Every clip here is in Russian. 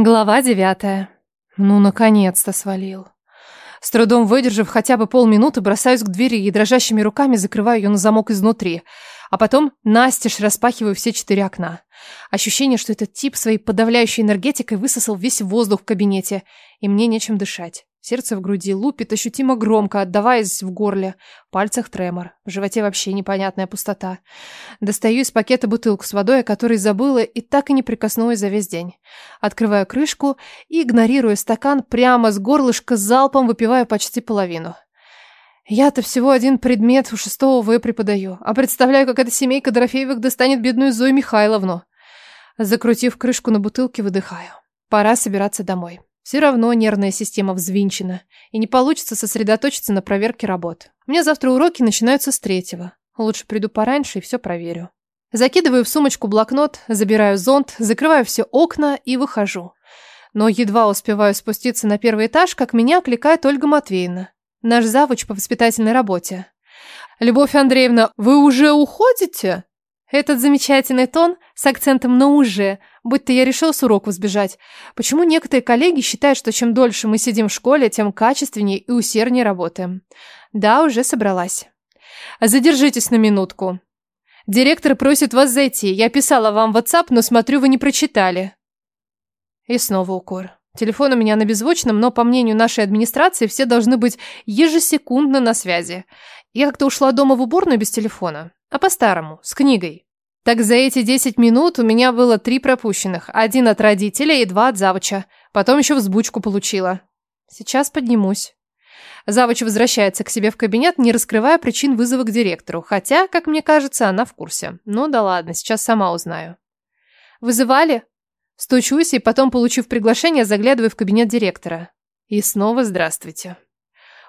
Глава девятая. Ну, наконец-то свалил. С трудом выдержав хотя бы полминуты, бросаюсь к двери и дрожащими руками закрываю ее на замок изнутри, а потом настежь распахиваю все четыре окна. Ощущение, что этот тип своей подавляющей энергетикой высосал весь воздух в кабинете, и мне нечем дышать. Сердце в груди лупит ощутимо громко, отдаваясь в горле. В пальцах тремор. В животе вообще непонятная пустота. Достаю из пакета бутылку с водой, о которой забыла и так и не прикоснулась за весь день. Открываю крышку и, игнорируя стакан, прямо с горлышка залпом выпиваю почти половину. Я-то всего один предмет у шестого В преподаю, а представляю, как эта семейка Дорофеевых достанет бедную Зою Михайловну. Закрутив крышку на бутылке, выдыхаю. Пора собираться домой. Все равно нервная система взвинчена, и не получится сосредоточиться на проверке работ. У меня завтра уроки начинаются с третьего. Лучше приду пораньше и все проверю. Закидываю в сумочку блокнот, забираю зонт, закрываю все окна и выхожу. Но едва успеваю спуститься на первый этаж, как меня окликает Ольга Матвеевна, наш завуч по воспитательной работе. «Любовь Андреевна, вы уже уходите?» Этот замечательный тон с акцентом на «уже», будто я решил с уроков сбежать. Почему некоторые коллеги считают, что чем дольше мы сидим в школе, тем качественнее и усерднее работаем? Да, уже собралась. Задержитесь на минутку. Директор просит вас зайти. Я писала вам в WhatsApp, но смотрю, вы не прочитали. И снова укор. Телефон у меня на беззвучном, но, по мнению нашей администрации, все должны быть ежесекундно на связи. Я как-то ушла дома в уборную без телефона. А по-старому, с книгой. Так за эти 10 минут у меня было три пропущенных. Один от родителя и два от завуча. Потом еще взбучку получила. Сейчас поднимусь. Завуч возвращается к себе в кабинет, не раскрывая причин вызова к директору. Хотя, как мне кажется, она в курсе. Ну да ладно, сейчас сама узнаю. Вызывали? Стучусь и потом, получив приглашение, заглядываю в кабинет директора. И снова здравствуйте.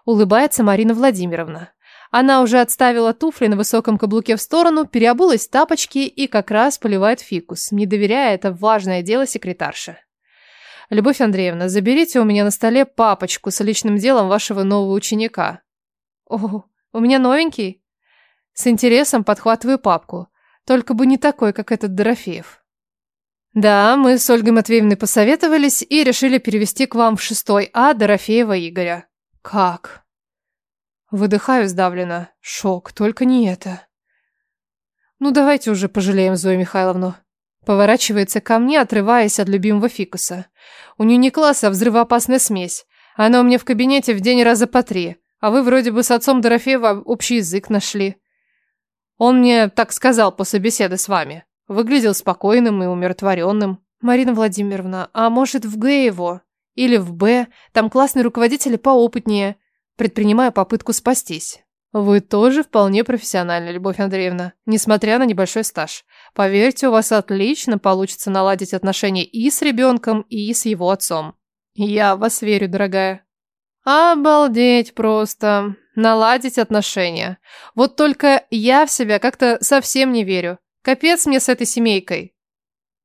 Улыбается Марина Владимировна. Она уже отставила туфли на высоком каблуке в сторону, переобулась в тапочки и как раз поливает фикус, не доверяя это важное дело секретарше. «Любовь Андреевна, заберите у меня на столе папочку с личным делом вашего нового ученика». «О, у меня новенький?» С интересом подхватываю папку. Только бы не такой, как этот Дорофеев. Да, мы с Ольгой Матвеевной посоветовались и решили перевести к вам в шестой А Дорофеева Игоря. Как? Выдыхаю сдавленно. Шок, только не это. Ну давайте уже пожалеем Зою Михайловну. Поворачивается ко мне, отрываясь от любимого фикуса. У нее не класс, а взрывоопасная смесь. Она у меня в кабинете в день раза по три. А вы вроде бы с отцом Дорофеева общий язык нашли. Он мне так сказал после беседы с вами. Выглядел спокойным и умиротворенным. Марина Владимировна, а может в Г его? Или в Б? Там классные руководители поопытнее предпринимая попытку спастись. Вы тоже вполне профессиональна, Любовь Андреевна, несмотря на небольшой стаж. Поверьте, у вас отлично получится наладить отношения и с ребенком, и с его отцом. Я в вас верю, дорогая. Обалдеть просто. Наладить отношения. Вот только я в себя как-то совсем не верю. Капец мне с этой семейкой.